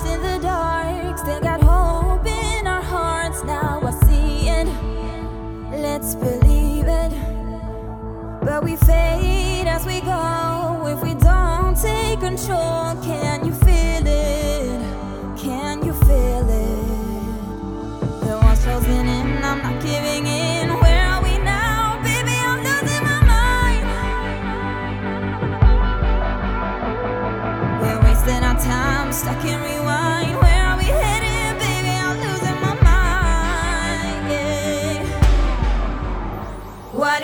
in the dark, still got hope in our hearts. Now I see it, let's believe it. But we fade as we go if we don't take control. Can you feel it? Can you feel it? The I'm not giving in. Where are we now, baby? I'm losing my mind. We're wasting our time stuck in. Run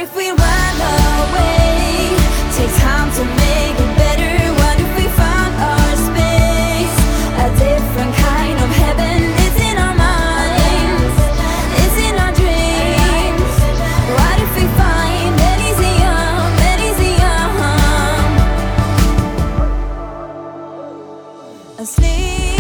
away? Take time to make it better. What if we found our space? A different kind of heaven is in our minds, is in our dreams. What if we find Elysium, Elysium? Asleep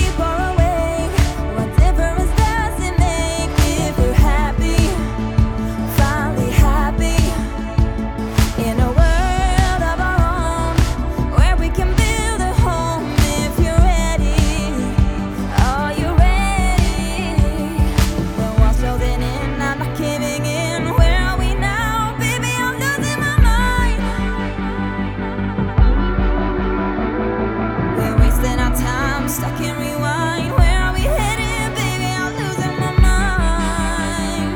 rewind. Where are we headed, baby? I'm losing my mind.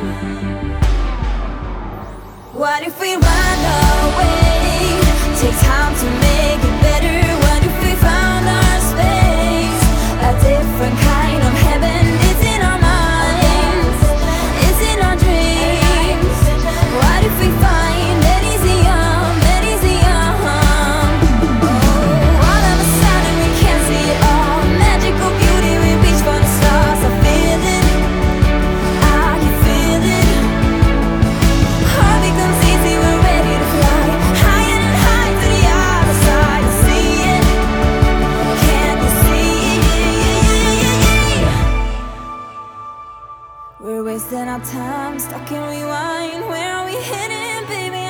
What if we run away? Take time to make it better. our time, stuck in rewind. Where are we heading, baby?